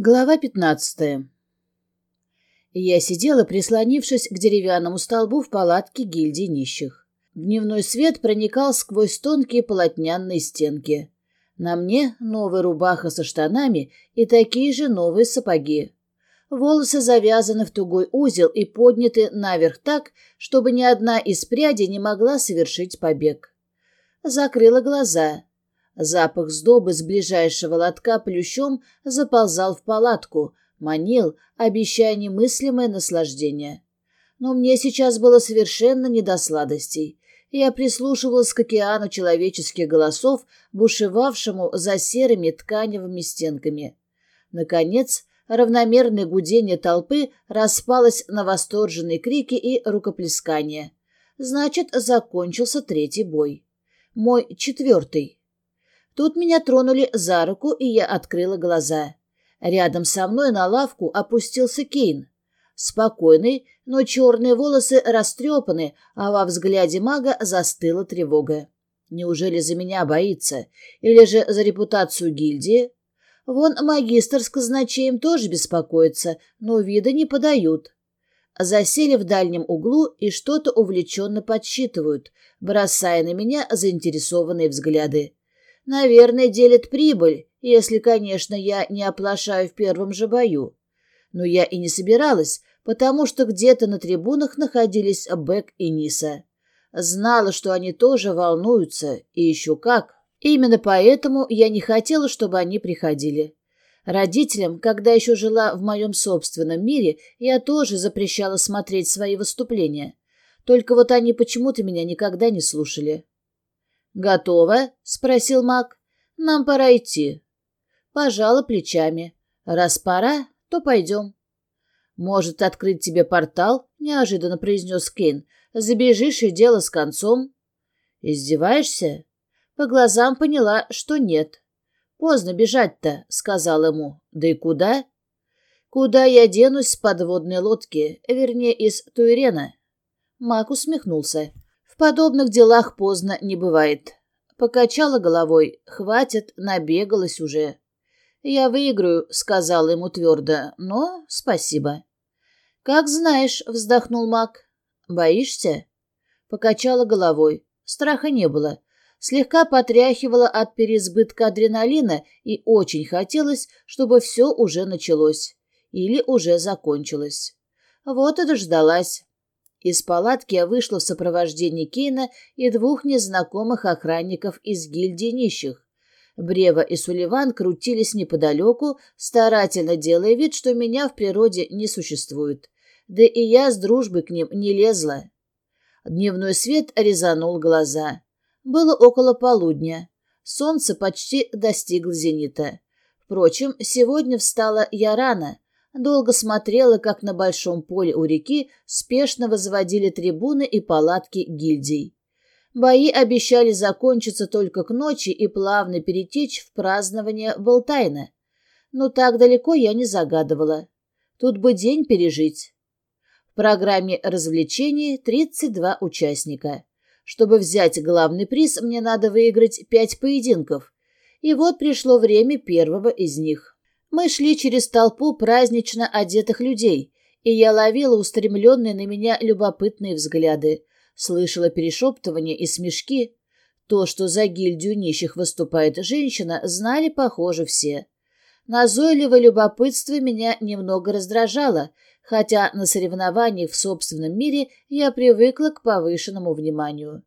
Глава пятнадцатая. Я сидела, прислонившись к деревянному столбу в палатке гильдии нищих. Дневной свет проникал сквозь тонкие полотняные стенки. На мне новая рубаха со штанами и такие же новые сапоги. Волосы завязаны в тугой узел и подняты наверх так, чтобы ни одна из прядей не могла совершить побег. Закрыла глаза — Запах сдобы с ближайшего лотка плющом заползал в палатку, манил, обещая немыслимое наслаждение. Но мне сейчас было совершенно не до сладостей. Я прислушивалась к океану человеческих голосов, бушевавшему за серыми тканевыми стенками. Наконец, равномерное гудение толпы распалось на восторженные крики и рукоплескания. Значит, закончился третий бой. Мой четвертый. Тут меня тронули за руку, и я открыла глаза. Рядом со мной на лавку опустился Кейн. Спокойный, но черные волосы растрепаны, а во взгляде мага застыла тревога. Неужели за меня боится? Или же за репутацию гильдии? Вон магистр с казначеем тоже беспокоится, но вида не подают. Засели в дальнем углу и что-то увлеченно подсчитывают, бросая на меня заинтересованные взгляды. Наверное, делит прибыль, если, конечно, я не оплошаю в первом же бою. Но я и не собиралась, потому что где-то на трибунах находились Бэк и Ниса. Знала, что они тоже волнуются, и еще как. Именно поэтому я не хотела, чтобы они приходили. Родителям, когда еще жила в моем собственном мире, я тоже запрещала смотреть свои выступления. Только вот они почему-то меня никогда не слушали. «Готово?» — спросил маг. «Нам пора идти». Пожала плечами. «Раз пора, то пойдем». «Может, открыть тебе портал?» — неожиданно произнес Кейн. «Забежишь, и дело с концом». «Издеваешься?» По глазам поняла, что нет. «Поздно бежать-то», — сказал ему. «Да и куда?» «Куда я денусь с подводной лодки, вернее, из Туирена?» Мак усмехнулся подобных делах поздно не бывает. Покачала головой. Хватит, набегалась уже. «Я выиграю», — сказала ему твердо, — «но спасибо». «Как знаешь», — вздохнул маг. «Боишься?» Покачала головой. Страха не было. Слегка потряхивала от переизбытка адреналина и очень хотелось, чтобы все уже началось. Или уже закончилось. Вот и дождалась. Из палатки я вышла в сопровождении Кейна и двух незнакомых охранников из гильдии нищих. Брева и Сулливан крутились неподалеку, старательно делая вид, что меня в природе не существует. Да и я с дружбой к ним не лезла. Дневной свет резанул глаза. Было около полудня. Солнце почти достигло зенита. Впрочем, сегодня встала я рано — Долго смотрела, как на большом поле у реки спешно возводили трибуны и палатки гильдий. Бои обещали закончиться только к ночи и плавно перетечь в празднование Болтайна. Но так далеко я не загадывала. Тут бы день пережить. В программе развлечений 32 участника. Чтобы взять главный приз, мне надо выиграть пять поединков. И вот пришло время первого из них. Мы шли через толпу празднично одетых людей, и я ловила устремленные на меня любопытные взгляды, слышала перешептывания и смешки. То, что за гильдию нищих выступает женщина, знали, похоже, все. Назойливое любопытство меня немного раздражало, хотя на соревнованиях в собственном мире я привыкла к повышенному вниманию.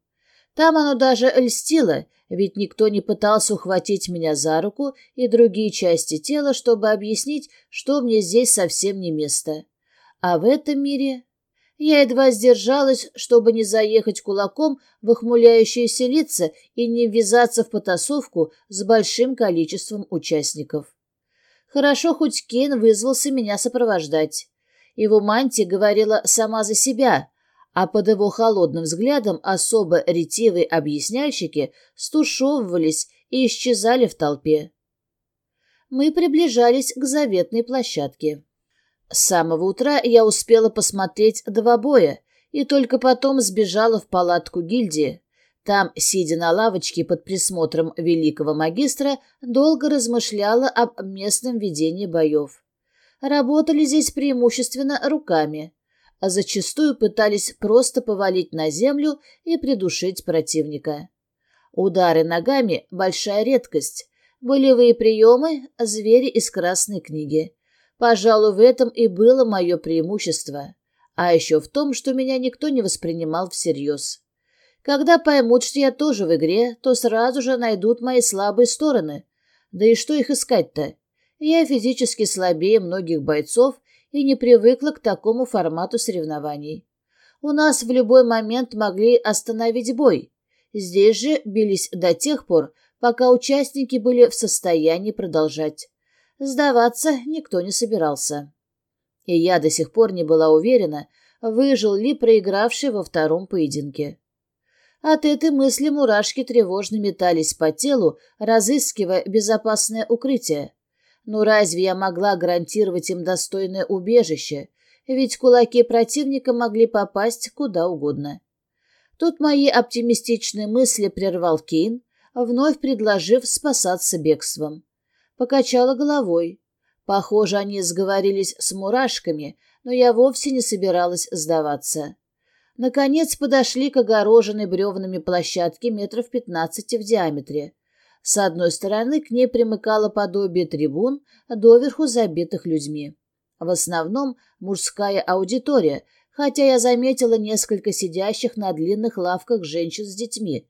Там оно даже льстило, ведь никто не пытался ухватить меня за руку и другие части тела, чтобы объяснить, что мне здесь совсем не место. А в этом мире я едва сдержалась, чтобы не заехать кулаком в охмуляющиеся лица и не ввязаться в потасовку с большим количеством участников. Хорошо, хоть Кейн вызвался меня сопровождать. Его мантия говорила сама за себя, а под его холодным взглядом особо ретивые объясняльщики стушевывались и исчезали в толпе. Мы приближались к заветной площадке. С самого утра я успела посмотреть два боя и только потом сбежала в палатку гильдии. Там, сидя на лавочке под присмотром великого магистра, долго размышляла об местном ведении боев. Работали здесь преимущественно руками, а зачастую пытались просто повалить на землю и придушить противника. Удары ногами – большая редкость. Болевые приемы – звери из красной книги. Пожалуй, в этом и было мое преимущество. А еще в том, что меня никто не воспринимал всерьез. Когда поймут, что я тоже в игре, то сразу же найдут мои слабые стороны. Да и что их искать-то? Я физически слабее многих бойцов и не привыкла к такому формату соревнований. У нас в любой момент могли остановить бой. Здесь же бились до тех пор, пока участники были в состоянии продолжать. Сдаваться никто не собирался. И я до сих пор не была уверена, выжил ли проигравший во втором поединке. От этой мысли мурашки тревожно метались по телу, разыскивая безопасное укрытие. Но разве я могла гарантировать им достойное убежище? Ведь кулаки противника могли попасть куда угодно. Тут мои оптимистичные мысли прервал Кейн, вновь предложив спасаться бегством. Покачала головой. Похоже, они сговорились с мурашками, но я вовсе не собиралась сдаваться. Наконец подошли к огороженной бревнами площадке метров пятнадцати в диаметре. С одной стороны к ней примыкало подобие трибун, доверху забитых людьми. В основном мужская аудитория, хотя я заметила несколько сидящих на длинных лавках женщин с детьми.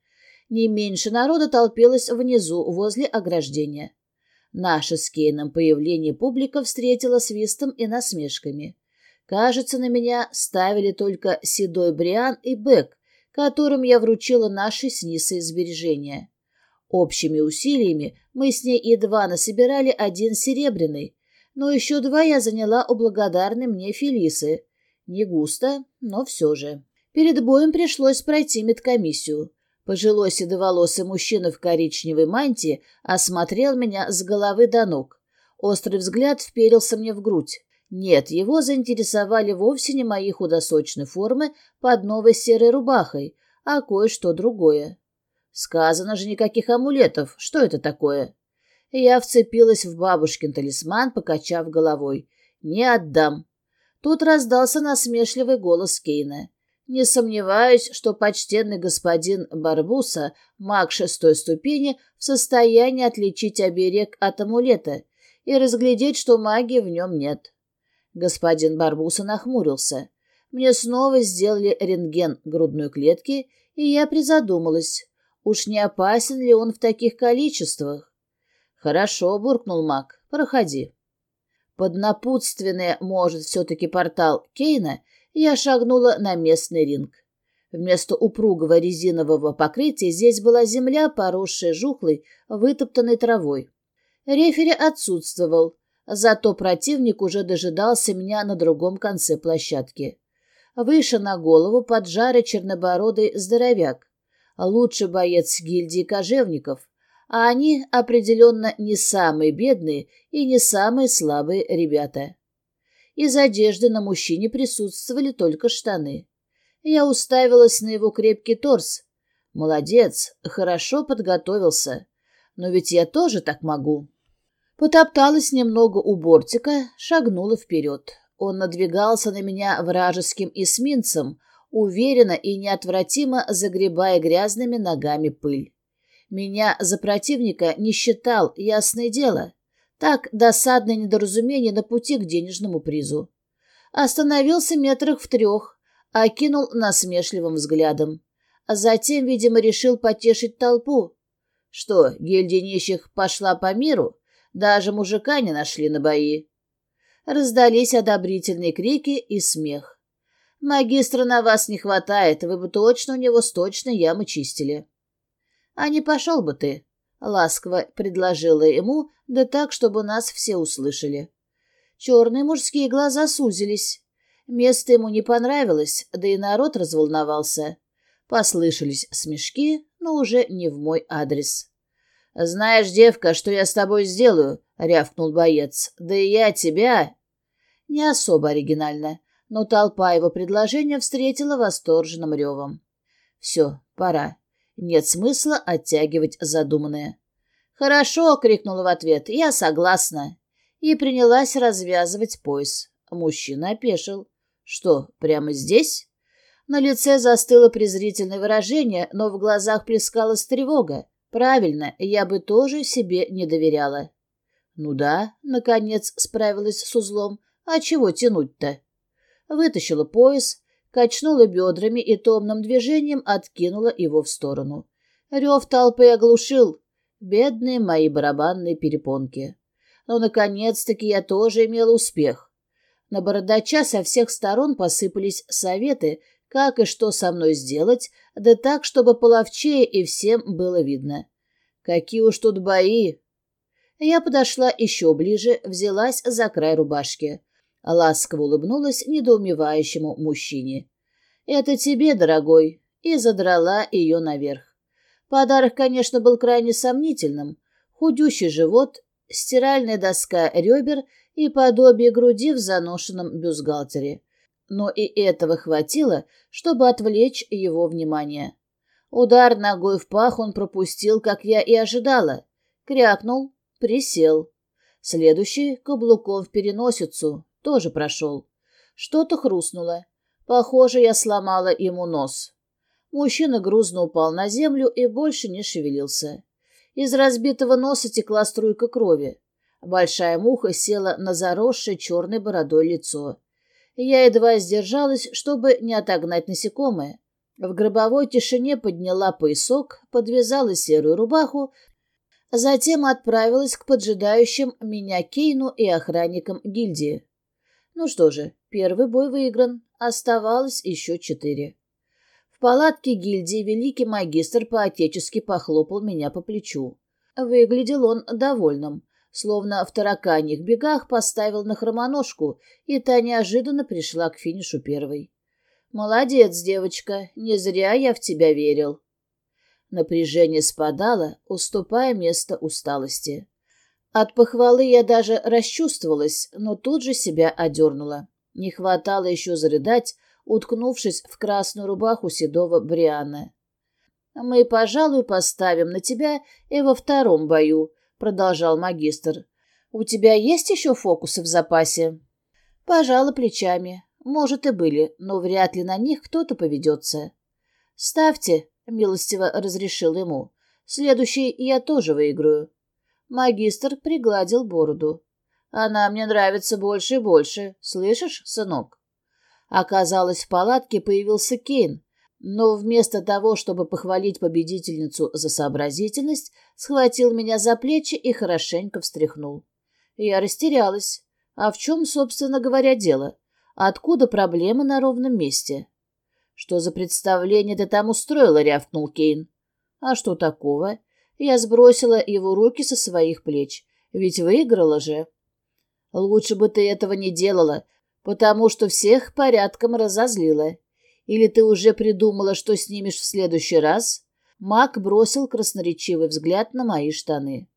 Не меньше народа толпилось внизу, возле ограждения. Наше с Кейном появление публика встретила свистом и насмешками. Кажется, на меня ставили только седой Бриан и Бек, которым я вручила наши с Нисой сбережения. Общими усилиями мы с ней едва насобирали один серебряный, но еще два я заняла у благодарной мне Фелисы. Не густо, но все же. Перед боем пришлось пройти медкомиссию. Пожилой седоволосый мужчина в коричневой мантии осмотрел меня с головы до ног. Острый взгляд вперился мне в грудь. Нет, его заинтересовали вовсе не мои худосочные формы под новой серой рубахой, а кое-что другое. Сказано же никаких амулетов. Что это такое? Я вцепилась в бабушкин талисман, покачав головой. Не отдам. Тут раздался насмешливый голос Кейна. Не сомневаюсь, что почтенный господин Барбуса, маг шестой ступени, в состоянии отличить оберег от амулета и разглядеть, что магии в нем нет. Господин Барбуса нахмурился. Мне снова сделали рентген грудной клетки, и я призадумалась, уж не опасен ли он в таких количествах. «Хорошо», — буркнул маг, — «проходи». Под напутственное, может, все-таки портал Кейна, я шагнула на местный ринг. Вместо упругого резинового покрытия здесь была земля, поросшая жухлой, вытоптанной травой. Рефери отсутствовал, Зато противник уже дожидался меня на другом конце площадки. Выше на голову поджарый чернобородый здоровяк. Лучший боец гильдии кожевников. А они определенно не самые бедные и не самые слабые ребята. Из одежды на мужчине присутствовали только штаны. Я уставилась на его крепкий торс. Молодец, хорошо подготовился. Но ведь я тоже так могу. Потопталась немного у бортика, шагнула вперед. Он надвигался на меня вражеским эсминцем, уверенно и неотвратимо загребая грязными ногами пыль. Меня за противника не считал, ясное дело. Так досадное недоразумение на пути к денежному призу. Остановился метрах в трех, окинул насмешливым взглядом. А затем, видимо, решил потешить толпу. Что, гильдия нищих пошла по миру? Даже мужика не нашли на бои. Раздались одобрительные крики и смех. «Магистра на вас не хватает, вы бы точно у него сточной ямы чистили». «А не пошел бы ты», — ласково предложила ему, да так, чтобы нас все услышали. Черные мужские глаза сузились. Место ему не понравилось, да и народ разволновался. Послышались смешки, но уже не в мой адрес. «Знаешь, девка, что я с тобой сделаю?» — рявкнул боец. «Да и я тебя...» Не особо оригинально, но толпа его предложения встретила восторженным ревом. «Все, пора. Нет смысла оттягивать задуманное. «Хорошо!» — крикнула в ответ. «Я согласна!» И принялась развязывать пояс. Мужчина опешил. «Что, прямо здесь?» На лице застыло презрительное выражение, но в глазах плескалась тревога. Правильно, я бы тоже себе не доверяла. Ну да, наконец справилась с узлом. А чего тянуть-то? Вытащила пояс, качнула бедрами и томным движением откинула его в сторону. Рев толпы оглушил. Бедные мои барабанные перепонки. Но, наконец-таки, я тоже имела успех. На бородача со всех сторон посыпались советы, как и что со мной сделать, да так, чтобы половчее и всем было видно. Какие уж тут бои! Я подошла еще ближе, взялась за край рубашки. Ласково улыбнулась недоумевающему мужчине. «Это тебе, дорогой», и задрала ее наверх. Подарок, конечно, был крайне сомнительным. Худющий живот, стиральная доска ребер и подобие груди в заношенном бюстгальтере. Но и этого хватило, чтобы отвлечь его внимание. Удар ногой в пах он пропустил, как я и ожидала. Крякнул, присел. Следующий каблуком в переносицу тоже прошел. Что-то хрустнуло. Похоже, я сломала ему нос. Мужчина грузно упал на землю и больше не шевелился. Из разбитого носа текла струйка крови. Большая муха села на заросшее черной бородой лицо. Я едва сдержалась, чтобы не отогнать насекомое. В гробовой тишине подняла поясок, подвязала серую рубаху, затем отправилась к поджидающим меня Кейну и охранникам гильдии. Ну что же, первый бой выигран, оставалось еще четыре. В палатке гильдии великий магистр по-отечески похлопал меня по плечу. Выглядел он довольным, словно в тараканьих бегах поставил на хромоножку, и та неожиданно пришла к финишу первой. «Молодец, девочка, не зря я в тебя верил». Напряжение спадало, уступая место усталости. От похвалы я даже расчувствовалась, но тут же себя одернула. Не хватало еще зарыдать, уткнувшись в красную рубаху седого Бриана. «Мы, пожалуй, поставим на тебя и во втором бою», продолжал магистр. «У тебя есть еще фокусы в запасе?» Пожала плечами. Может, и были, но вряд ли на них кто-то поведется. «Ставьте», — милостиво разрешил ему. «Следующий я тоже выиграю». Магистр пригладил бороду. «Она мне нравится больше и больше. Слышишь, сынок?» Оказалось, в палатке появился Кейн, но вместо того, чтобы похвалить победительницу за сообразительность, схватил меня за плечи и хорошенько встряхнул. Я растерялась. А в чем, собственно говоря, дело? Откуда проблема на ровном месте? Что за представление ты там устроила, рявкнул Кейн. А что такого? Я сбросила его руки со своих плеч. Ведь выиграла же. Лучше бы ты этого не делала, потому что всех порядком разозлила. Или ты уже придумала, что снимешь в следующий раз?» Мак бросил красноречивый взгляд на мои штаны.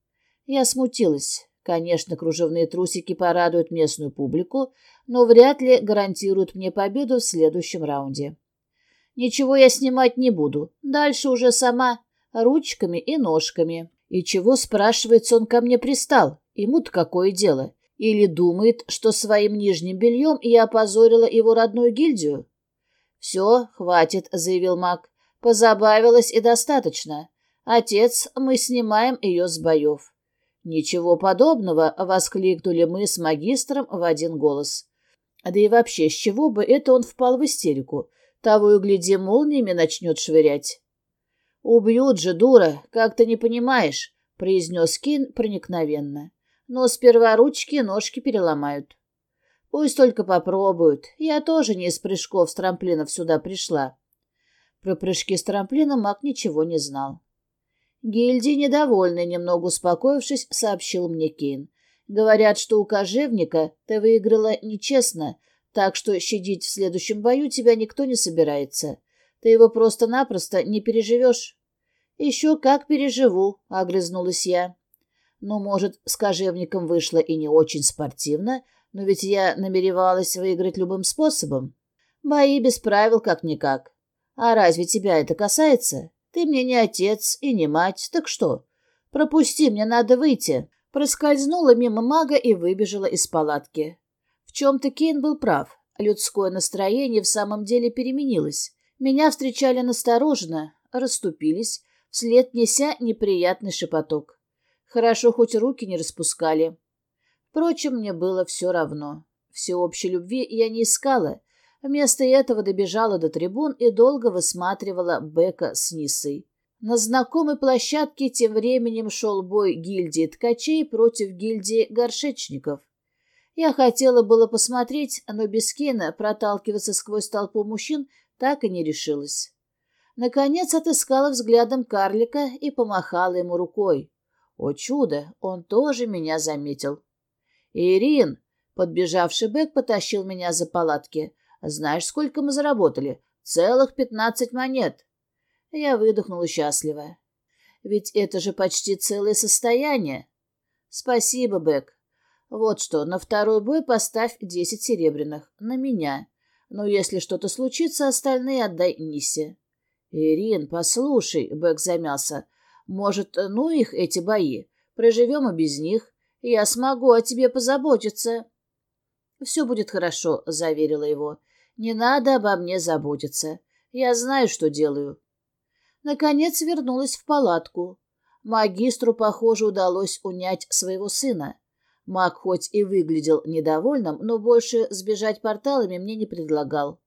Я смутилась. Конечно, кружевные трусики порадуют местную публику, но вряд ли гарантируют мне победу в следующем раунде. Ничего я снимать не буду. Дальше уже сама, ручками и ножками. И чего, спрашивается, он ко мне пристал? Ему-то какое дело? Или думает, что своим нижним бельем я опозорила его родную гильдию? «Все, хватит», — заявил маг. «Позабавилась и достаточно. Отец, мы снимаем ее с боев». «Ничего подобного», — воскликнули мы с магистром в один голос. Да и вообще, с чего бы это он впал в истерику? Того и гляди, молниями начнет швырять. «Убьют же, дура, как ты не понимаешь», — произнес Кин проникновенно. «Но сперва ручки и ножки переломают». Пусть только попробуют. Я тоже не из прыжков с трамплинов сюда пришла. Про прыжки с трамплина маг ничего не знал. Гильдии, недовольный, немного успокоившись, сообщил мне Кейн. Говорят, что у кожевника ты выиграла нечестно, так что щадить в следующем бою тебя никто не собирается. Ты его просто-напросто не переживешь. Еще как переживу, — огрызнулась я. Ну, может, с кожевником вышло и не очень спортивно, но ведь я намеревалась выиграть любым способом. Бои без правил как-никак. А разве тебя это касается? Ты мне не отец и не мать, так что? Пропусти, мне надо выйти. Проскользнула мимо мага и выбежала из палатки. В чем-то Кейн был прав. Людское настроение в самом деле переменилось. Меня встречали настороженно, расступились, вслед неся неприятный шепоток. Хорошо, хоть руки не распускали. Впрочем, мне было все равно. Всеобщей любви я не искала. Вместо этого добежала до трибун и долго высматривала Бека с Нисой. На знакомой площадке тем временем шел бой гильдии ткачей против гильдии горшечников. Я хотела было посмотреть, но без Кена проталкиваться сквозь толпу мужчин так и не решилась. Наконец отыскала взглядом карлика и помахала ему рукой. О чудо, он тоже меня заметил. «Ирин!» — подбежавший Бек потащил меня за палатки. «Знаешь, сколько мы заработали? Целых пятнадцать монет!» Я выдохнула счастливо. «Ведь это же почти целое состояние!» «Спасибо, Бек. Вот что, на второй бой поставь десять серебряных. На меня. Но если что-то случится, остальные отдай Нисе». «Ирин, послушай», — Бек замялся, — «может, ну их, эти бои? Проживем и без них. Я смогу о тебе позаботиться». «Все будет хорошо», — заверила его. «Не надо обо мне заботиться. Я знаю, что делаю». Наконец вернулась в палатку. Магистру, похоже, удалось унять своего сына. Маг хоть и выглядел недовольным, но больше сбежать порталами мне не предлагал.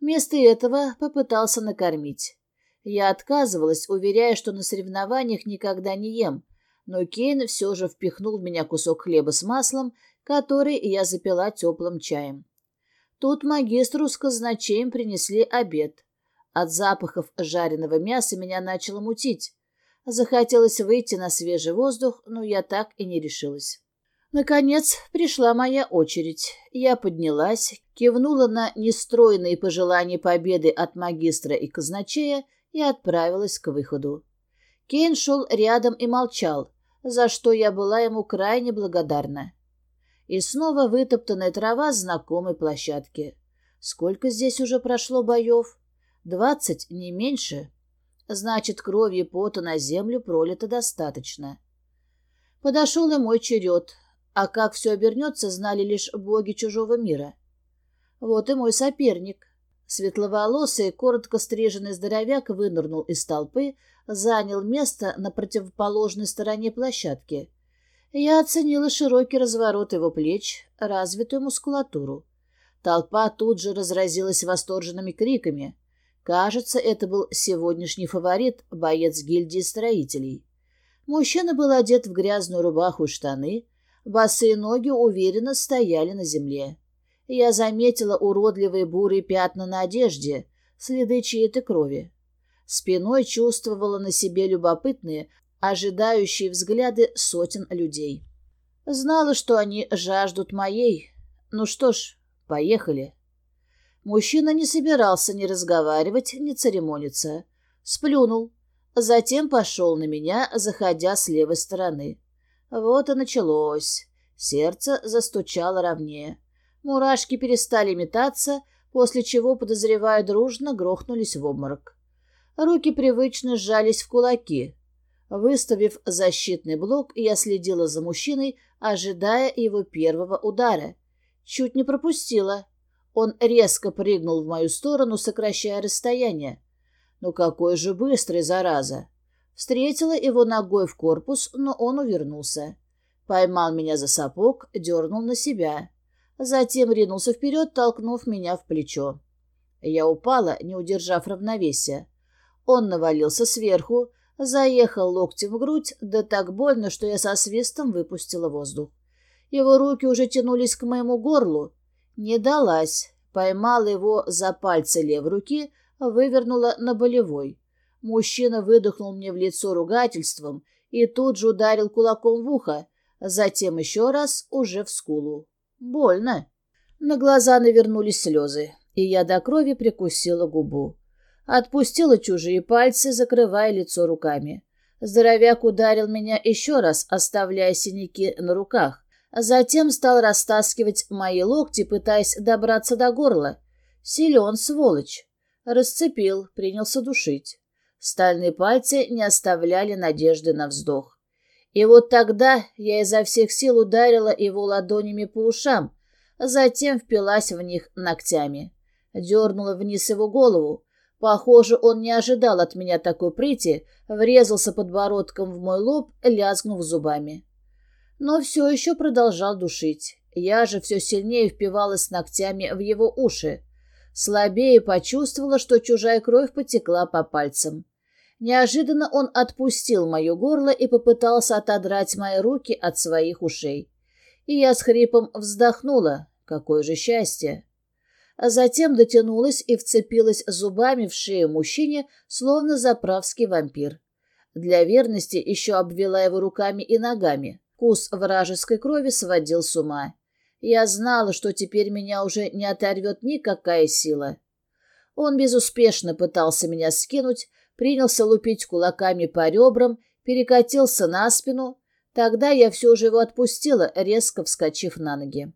Вместо этого попытался накормить. Я отказывалась, уверяя, что на соревнованиях никогда не ем, но Кейн все же впихнул в меня кусок хлеба с маслом, который я запила теплым чаем. Тут магистру с казначеем принесли обед. От запахов жареного мяса меня начало мутить. Захотелось выйти на свежий воздух, но я так и не решилась. Наконец пришла моя очередь. Я поднялась, кивнула на нестроенные пожелания победы от магистра и казначея и отправилась к выходу. Кейн шел рядом и молчал, за что я была ему крайне благодарна. И снова вытоптанная трава знакомой площадки. Сколько здесь уже прошло боев? Двадцать, не меньше. Значит, крови и пота на землю пролито достаточно. Подошел и мой черед, а как все обернется, знали лишь боги чужого мира. Вот и мой соперник. Светловолосый, коротко стриженный здоровяк вынырнул из толпы, занял место на противоположной стороне площадки. Я оценила широкий разворот его плеч, развитую мускулатуру. Толпа тут же разразилась восторженными криками. Кажется, это был сегодняшний фаворит, боец гильдии строителей. Мужчина был одет в грязную рубаху и штаны, Босые ноги уверенно стояли на земле. Я заметила уродливые бурые пятна на одежде, следы чьей-то крови. Спиной чувствовала на себе любопытные, ожидающие взгляды сотен людей. Знала, что они жаждут моей. Ну что ж, поехали. Мужчина не собирался ни разговаривать, ни церемониться. Сплюнул. Затем пошел на меня, заходя с левой стороны. Вот и началось. Сердце застучало ровнее. Мурашки перестали метаться, после чего, подозревая дружно, грохнулись в обморок. Руки привычно сжались в кулаки. Выставив защитный блок, я следила за мужчиной, ожидая его первого удара. Чуть не пропустила. Он резко прыгнул в мою сторону, сокращая расстояние. Ну какой же быстрый, зараза! Встретила его ногой в корпус, но он увернулся. Поймал меня за сапог, дернул на себя. Затем ринулся вперед, толкнув меня в плечо. Я упала, не удержав равновесия. Он навалился сверху, заехал локтем в грудь, да так больно, что я со свистом выпустила воздух. Его руки уже тянулись к моему горлу. Не далась. Поймала его за пальцы левой руки, вывернула на болевой. Мужчина выдохнул мне в лицо ругательством и тут же ударил кулаком в ухо, затем еще раз уже в скулу. Больно. На глаза навернулись слезы, и я до крови прикусила губу. Отпустила чужие пальцы, закрывая лицо руками. Здоровяк ударил меня еще раз, оставляя синяки на руках. Затем стал растаскивать мои локти, пытаясь добраться до горла. Силен, сволочь. Расцепил, принялся душить. Стальные пальцы не оставляли надежды на вздох. И вот тогда я изо всех сил ударила его ладонями по ушам, затем впилась в них ногтями. Дернула вниз его голову. Похоже, он не ожидал от меня такой прыти, врезался подбородком в мой лоб, лязгнув зубами. Но все еще продолжал душить. Я же все сильнее впивалась ногтями в его уши. Слабее почувствовала, что чужая кровь потекла по пальцам. Неожиданно он отпустил мое горло и попытался отодрать мои руки от своих ушей. И я с хрипом вздохнула. Какое же счастье! А затем дотянулась и вцепилась зубами в шею мужчине, словно заправский вампир. Для верности еще обвела его руками и ногами. Вкус вражеской крови сводил с ума. Я знала, что теперь меня уже не оторвет никакая сила. Он безуспешно пытался меня скинуть, принялся лупить кулаками по ребрам, перекатился на спину. Тогда я все же его отпустила, резко вскочив на ноги.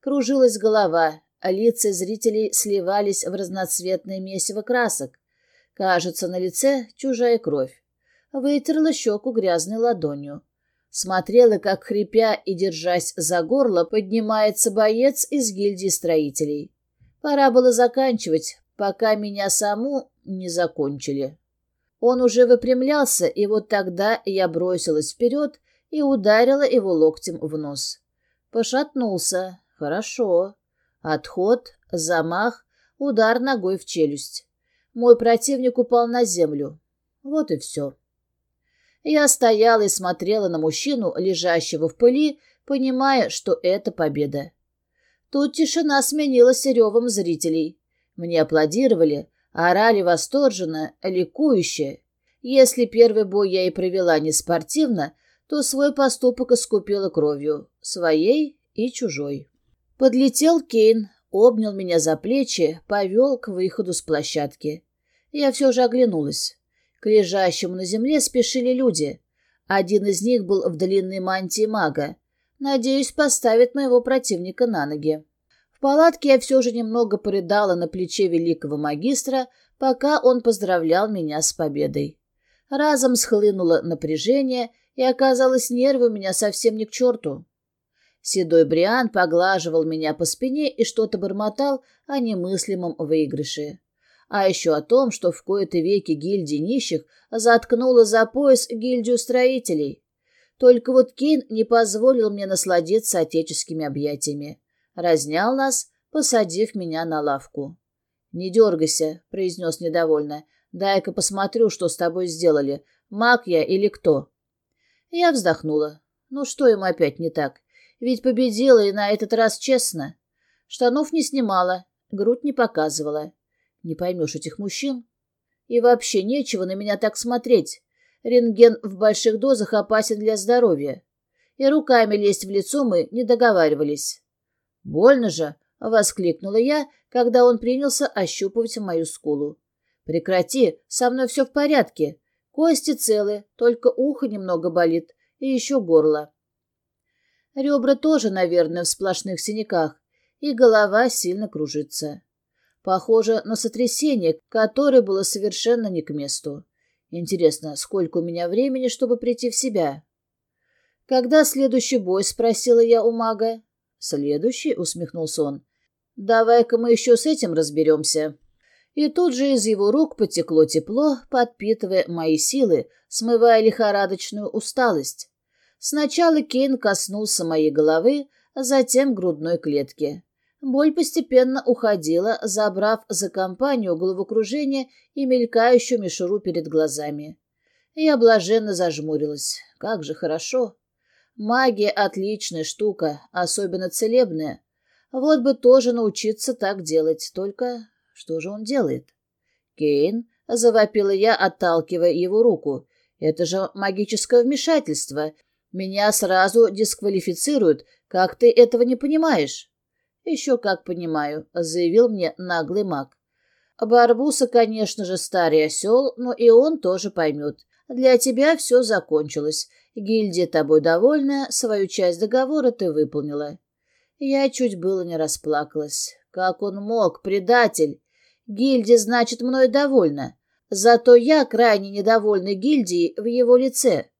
Кружилась голова, а лица зрителей сливались в разноцветное месиво красок. Кажется, на лице чужая кровь. Вытерла щеку грязной ладонью. Смотрела, как, хрипя и держась за горло, поднимается боец из гильдии строителей. Пора было заканчивать, пока меня саму не закончили. Он уже выпрямлялся, и вот тогда я бросилась вперед и ударила его локтем в нос. Пошатнулся. Хорошо. Отход, замах, удар ногой в челюсть. Мой противник упал на землю. Вот и все. Я стояла и смотрела на мужчину, лежащего в пыли, понимая, что это победа. Тут тишина сменилась ревом зрителей. Мне аплодировали, орали восторженно, ликующе. Если первый бой я и провела не спортивно, то свой поступок искупила кровью, своей и чужой. Подлетел Кейн, обнял меня за плечи, повел к выходу с площадки. Я все же оглянулась. К лежащему на земле спешили люди. Один из них был в длинной мантии мага. Надеюсь, поставит моего противника на ноги. Палатке я все же немного порыдала на плече великого магистра, пока он поздравлял меня с победой. Разом схлынуло напряжение, и оказалось, нервы у меня совсем не к черту. Седой Бриан поглаживал меня по спине и что-то бормотал о немыслимом выигрыше а еще о том, что в кои-то веки гильдия нищих заткнула за пояс гильдию строителей. Только вот Кейн не позволил мне насладиться отеческими объятиями. Разнял нас, посадив меня на лавку. «Не дергайся», — произнес недовольно. «Дай-ка посмотрю, что с тобой сделали. Маг я или кто?» Я вздохнула. Ну что ему опять не так? Ведь победила и на этот раз честно. Штанов не снимала, грудь не показывала. Не поймешь этих мужчин. И вообще нечего на меня так смотреть. Рентген в больших дозах опасен для здоровья. И руками лезть в лицо мы не договаривались. «Больно же!» — воскликнула я, когда он принялся ощупывать мою скулу. «Прекрати, со мной все в порядке. Кости целы, только ухо немного болит и еще горло». Ребра тоже, наверное, в сплошных синяках, и голова сильно кружится. Похоже на сотрясение, которое было совершенно не к месту. Интересно, сколько у меня времени, чтобы прийти в себя? «Когда следующий бой?» — спросила я у мага. «Следующий?» — усмехнулся он. «Давай-ка мы еще с этим разберемся». И тут же из его рук потекло тепло, подпитывая мои силы, смывая лихорадочную усталость. Сначала Кейн коснулся моей головы, а затем грудной клетки. Боль постепенно уходила, забрав за компанию головокружение и мелькающую мишуру перед глазами. Я блаженно зажмурилась. Как же хорошо. Магия — отличная штука, особенно целебная. Вот бы тоже научиться так делать, только что же он делает? Кейн, — завопила я, отталкивая его руку, — это же магическое вмешательство. Меня сразу дисквалифицируют, как ты этого не понимаешь? «Еще как понимаю», — заявил мне наглый маг. «Барбуса, конечно же, старый осел, но и он тоже поймет. Для тебя все закончилось. Гильдия тобой довольна, свою часть договора ты выполнила». Я чуть было не расплакалась. Как он мог, предатель? Гильдия, значит, мной довольна. Зато я крайне недовольна гильдией в его лице.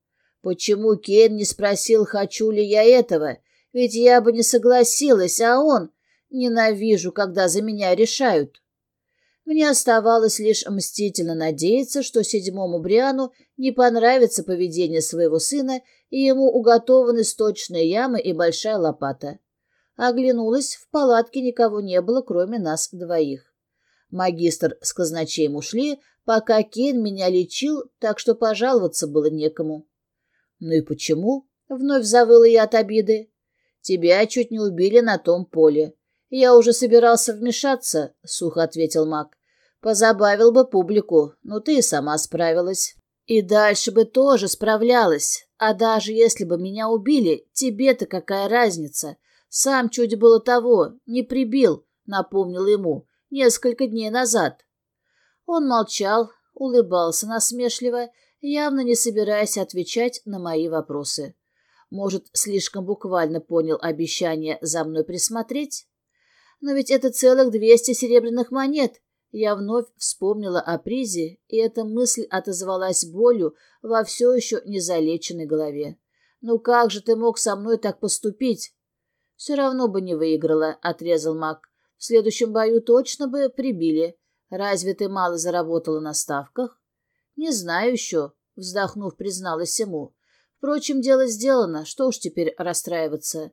Почему Кен не спросил, хочу ли я этого? Ведь я бы не согласилась, а он... Ненавижу, когда за меня решают. Мне оставалось лишь мстительно надеяться, что седьмому Бриану не понравится поведение своего сына, и ему уготованы сточные ямы и большая лопата. Оглянулась, в палатке никого не было, кроме нас двоих. Магистр с казначеем ушли, пока Кен меня лечил, так что пожаловаться было некому. «Ну и почему?» — вновь завыла я от обиды. «Тебя чуть не убили на том поле. Я уже собирался вмешаться», — сухо ответил маг. «Позабавил бы публику, но ты и сама справилась. И дальше бы тоже справлялась. А даже если бы меня убили, тебе-то какая разница? Сам чуть было того, не прибил», — напомнил ему, — «несколько дней назад». Он молчал, улыбался насмешливо, явно не собираясь отвечать на мои вопросы. Может, слишком буквально понял обещание за мной присмотреть? Но ведь это целых двести серебряных монет. Я вновь вспомнила о призе, и эта мысль отозвалась болью во все еще незалеченной голове. «Ну как же ты мог со мной так поступить?» «Все равно бы не выиграла», — отрезал маг. «В следующем бою точно бы прибили. Разве ты мало заработала на ставках? Не знаю еще, вздохнув, призналась ему. Впрочем, дело сделано, что уж теперь расстраиваться.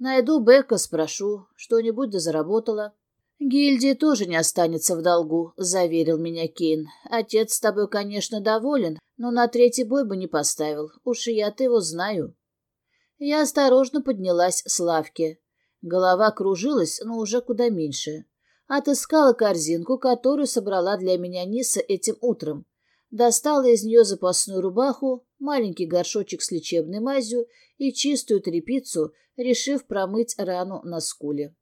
Найду Бека, спрошу, что-нибудь да заработала. Гильдия тоже не останется в долгу, заверил меня Кейн. Отец с тобой, конечно, доволен, но на третий бой бы не поставил. Уж и я-то его знаю. Я осторожно поднялась с лавки. Голова кружилась, но уже куда меньше. Отыскала корзинку, которую собрала для меня Ниса этим утром. Достала из нее запасную рубаху, маленький горшочек с лечебной мазью и чистую тряпицу, решив промыть рану на скуле.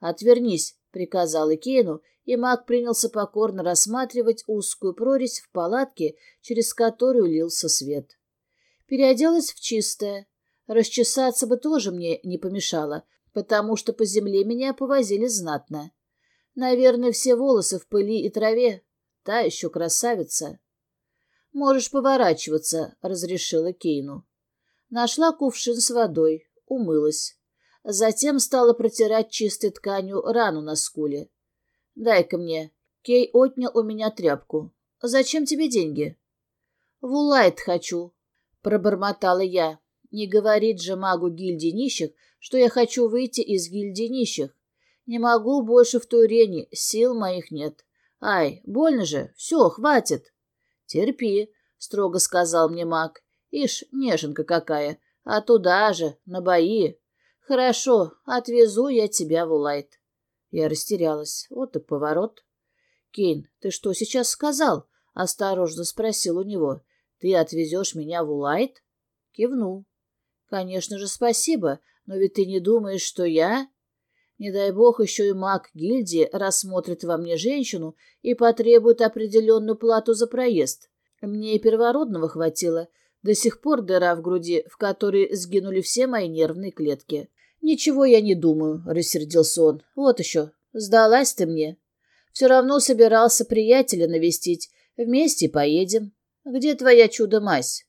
«Отвернись», — приказал Кейну, и маг принялся покорно рассматривать узкую прорезь в палатке, через которую лился свет. Переоделась в чистое. Расчесаться бы тоже мне не помешало, потому что по земле меня повозили знатно. Наверное, все волосы в пыли и траве. Та еще красавица. «Можешь поворачиваться», — разрешила Кейну. Нашла кувшин с водой, умылась. Затем стала протирать чистой тканью рану на скуле. «Дай-ка мне». Кей отнял у меня тряпку. «Зачем тебе деньги?» «В Улайт хочу», — пробормотала я. «Не говорит же магу гильдии нищих, что я хочу выйти из гильдии нищих. Не могу больше в Турене, сил моих нет. Ай, больно же, все, хватит. Терпи, строго сказал мне маг. Ишь, неженка какая, а туда же, на бои. Хорошо, отвезу я тебя в Улайт. Я растерялась. Вот и поворот. Кейн, ты что сейчас сказал? Осторожно спросил у него. Ты отвезешь меня в Улайт? Кивнул. Конечно же, спасибо, но ведь ты не думаешь, что я... Не дай бог еще и маг гильдии рассмотрит во мне женщину и потребует определенную плату за проезд. Мне и первородного хватило. До сих пор дыра в груди, в которой сгинули все мои нервные клетки. «Ничего я не думаю», — рассердился он. «Вот еще. Сдалась ты мне. Все равно собирался приятеля навестить. Вместе поедем. Где твоя чудо-мазь?»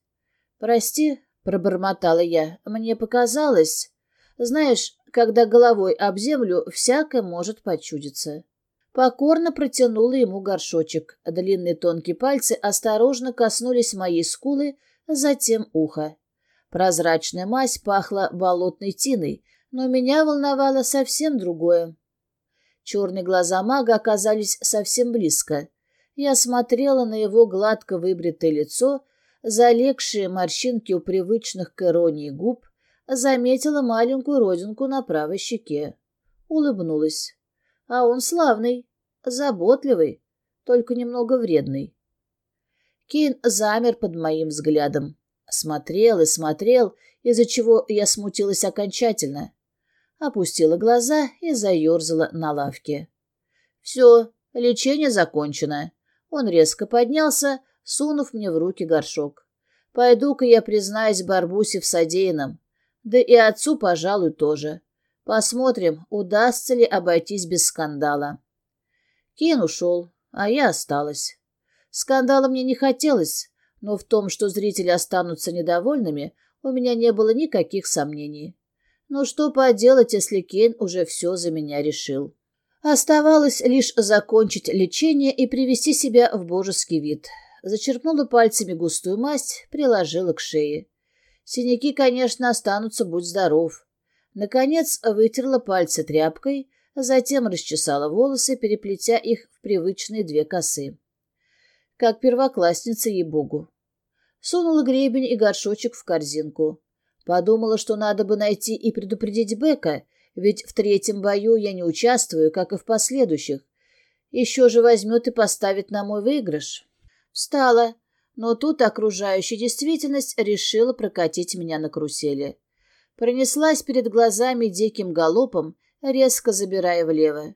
«Прости», — пробормотала я. «Мне показалось...» Знаешь, когда головой об землю всякое может почудиться. Покорно протянула ему горшочек. Длинные тонкие пальцы осторожно коснулись моей скулы, затем уха. Прозрачная мазь пахла болотной тиной, но меня волновало совсем другое. Черные глаза мага оказались совсем близко. Я смотрела на его гладко выбритое лицо, залегшие морщинки у привычных к иронии губ, заметила маленькую родинку на правой щеке. Улыбнулась. А он славный, заботливый, только немного вредный. Кейн замер под моим взглядом. Смотрел и смотрел, из-за чего я смутилась окончательно. Опустила глаза и заерзала на лавке. «Все, лечение закончено». Он резко поднялся, сунув мне в руки горшок. «Пойду-ка я признаюсь Барбусе в содеянном. Да и отцу, пожалуй, тоже. Посмотрим, удастся ли обойтись без скандала. Кен ушел, а я осталась. Скандала мне не хотелось, но в том, что зрители останутся недовольными, у меня не было никаких сомнений. Но что поделать, если Кейн уже все за меня решил? Оставалось лишь закончить лечение и привести себя в божеский вид. Зачерпнула пальцами густую масть, приложила к шее. Синяки, конечно, останутся, будь здоров. Наконец вытерла пальцы тряпкой, затем расчесала волосы, переплетя их в привычные две косы. Как первоклассница, ей-богу. Сунула гребень и горшочек в корзинку. Подумала, что надо бы найти и предупредить Бека, ведь в третьем бою я не участвую, как и в последующих. Еще же возьмет и поставит на мой выигрыш. Встала, но тут окружающая действительность решила прокатить меня на карусели. Пронеслась перед глазами диким галопом, резко забирая влево.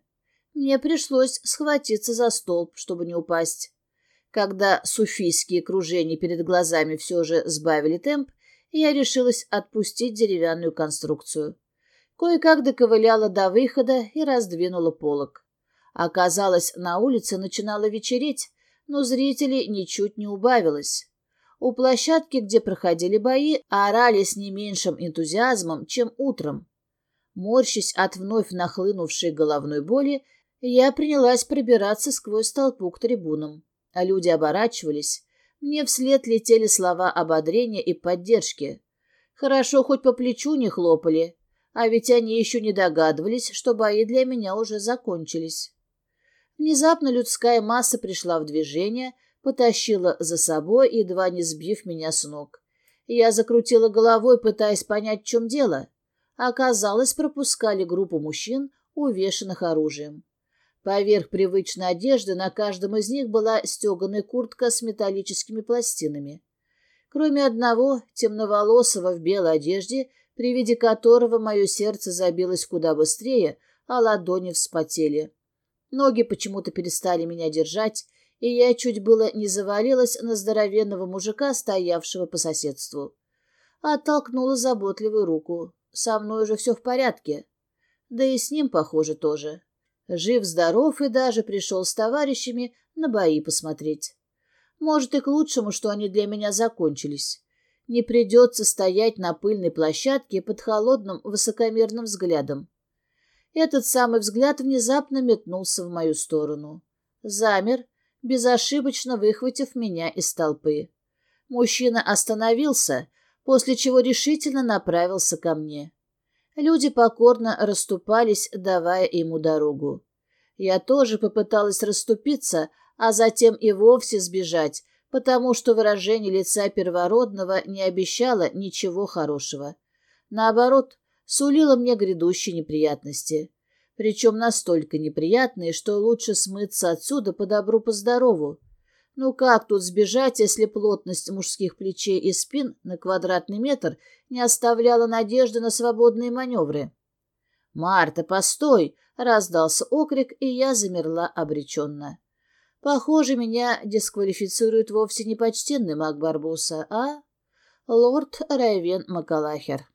Мне пришлось схватиться за столб, чтобы не упасть. Когда суфийские кружения перед глазами все же сбавили темп, я решилась отпустить деревянную конструкцию. Кое-как доковыляла до выхода и раздвинула полок. Оказалось, на улице начинало вечереть, но зрителей ничуть не убавилось. У площадки, где проходили бои, орали с не меньшим энтузиазмом, чем утром. Морщась от вновь нахлынувшей головной боли, я принялась пробираться сквозь толпу к трибунам. А люди оборачивались. Мне вслед летели слова ободрения и поддержки. Хорошо, хоть по плечу не хлопали, а ведь они еще не догадывались, что бои для меня уже закончились. Внезапно людская масса пришла в движение, потащила за собой, едва не сбив меня с ног. Я закрутила головой, пытаясь понять, в чем дело. Оказалось, пропускали группу мужчин, увешанных оружием. Поверх привычной одежды на каждом из них была стеганая куртка с металлическими пластинами. Кроме одного, темноволосого в белой одежде, при виде которого мое сердце забилось куда быстрее, а ладони вспотели. Ноги почему-то перестали меня держать, и я чуть было не завалилась на здоровенного мужика, стоявшего по соседству. Оттолкнула заботливую руку. Со мной уже все в порядке. Да и с ним, похоже, тоже. Жив-здоров и даже пришел с товарищами на бои посмотреть. Может, и к лучшему, что они для меня закончились. Не придется стоять на пыльной площадке под холодным высокомерным взглядом. Этот самый взгляд внезапно метнулся в мою сторону. Замер, безошибочно выхватив меня из толпы. Мужчина остановился, после чего решительно направился ко мне. Люди покорно расступались, давая ему дорогу. Я тоже попыталась расступиться, а затем и вовсе сбежать, потому что выражение лица первородного не обещало ничего хорошего. Наоборот, сулило мне грядущие неприятности. Причем настолько неприятные, что лучше смыться отсюда по добру, по здорову. Ну как тут сбежать, если плотность мужских плечей и спин на квадратный метр не оставляла надежды на свободные маневры? «Марта, постой!» — раздался окрик, и я замерла обреченно. Похоже, меня дисквалифицирует вовсе не почтенный маг Барбуса, а лорд Райвен Макалахер.